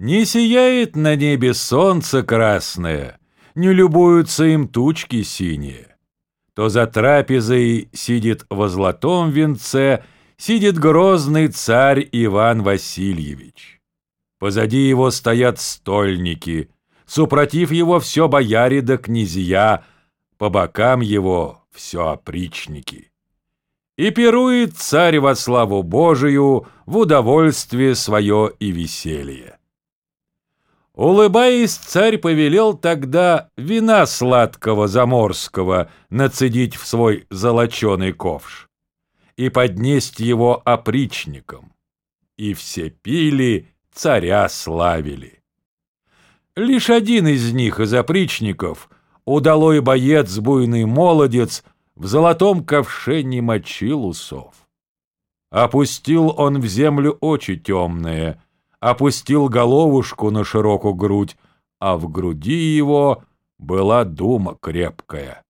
Не сияет на небе солнце красное, Не любуются им тучки синие. То за трапезой сидит во золотом венце, Сидит грозный царь Иван Васильевич. Позади его стоят стольники, Супротив его все бояре да князья, По бокам его все опричники. И пирует царь во славу Божию В удовольствие свое и веселье. Улыбаясь, царь повелел тогда вина сладкого заморского нацедить в свой золоченый ковш и поднесть его опричникам. И все пили, царя славили. Лишь один из них, из опричников, удалой боец, буйный молодец, в золотом ковше не мочил усов. Опустил он в землю очи темные — опустил головушку на широкую грудь, а в груди его была дума крепкая.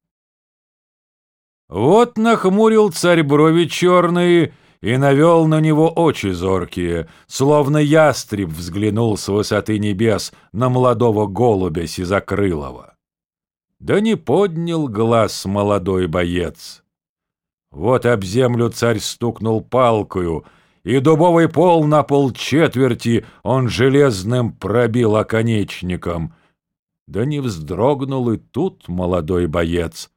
Вот нахмурил царь брови черные и навел на него очи зоркие, словно ястреб взглянул с высоты небес на молодого голубя сизокрылого. Да не поднял глаз молодой боец. Вот об землю царь стукнул палкою — и дубовый пол на полчетверти он железным пробил оконечником. Да не вздрогнул и тут молодой боец.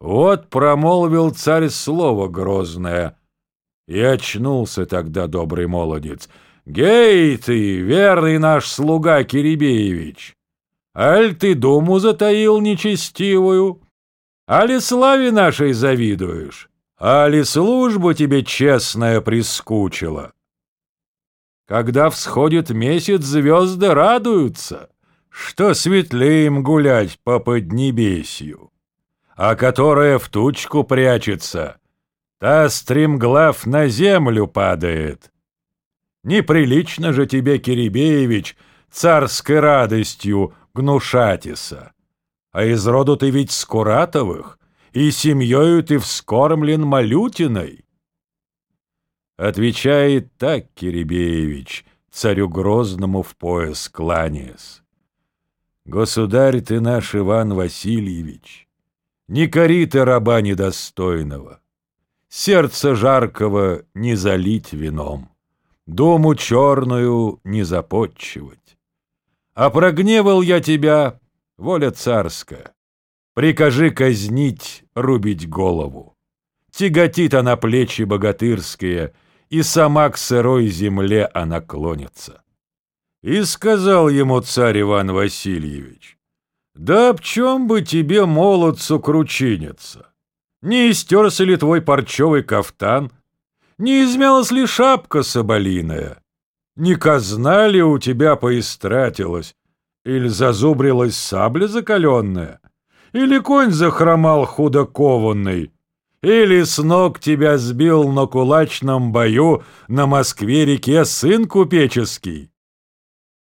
Вот промолвил царь слово грозное, и очнулся тогда добрый молодец. «Гей ты, верный наш слуга Кирибеевич! Аль ты думу затаил нечестивую? Али славе нашей завидуешь?» Али служба тебе честная прискучила? Когда всходит месяц, звезды радуются, что светлеем гулять по поднебесью, а которая в тучку прячется, та стремглав на землю падает. Неприлично же тебе, Кирибеевич, царской радостью гнушатися. А из роду ты ведь Скуратовых, и семьёю ты вскормлен малютиной. Отвечает так Киребеевич, царю Грозному в пояс кланяясь. Государь ты наш Иван Васильевич, не кори ты раба недостойного, сердце жаркого не залить вином, дому черную не запотчивать. А прогневал я тебя, воля царская, Прикажи казнить, рубить голову. Тяготит она плечи богатырские, И сама к сырой земле она клонится. И сказал ему царь Иван Васильевич, «Да об чем бы тебе, молодцу, кручиниться? Не истерся ли твой парчевый кафтан? Не измялась ли шапка соболиная? Не казна ли у тебя поистратилась? Или зазубрилась сабля закаленная?» Или конь захромал худокованный, или с ног тебя сбил на кулачном бою на Москве-реке сын купеческий.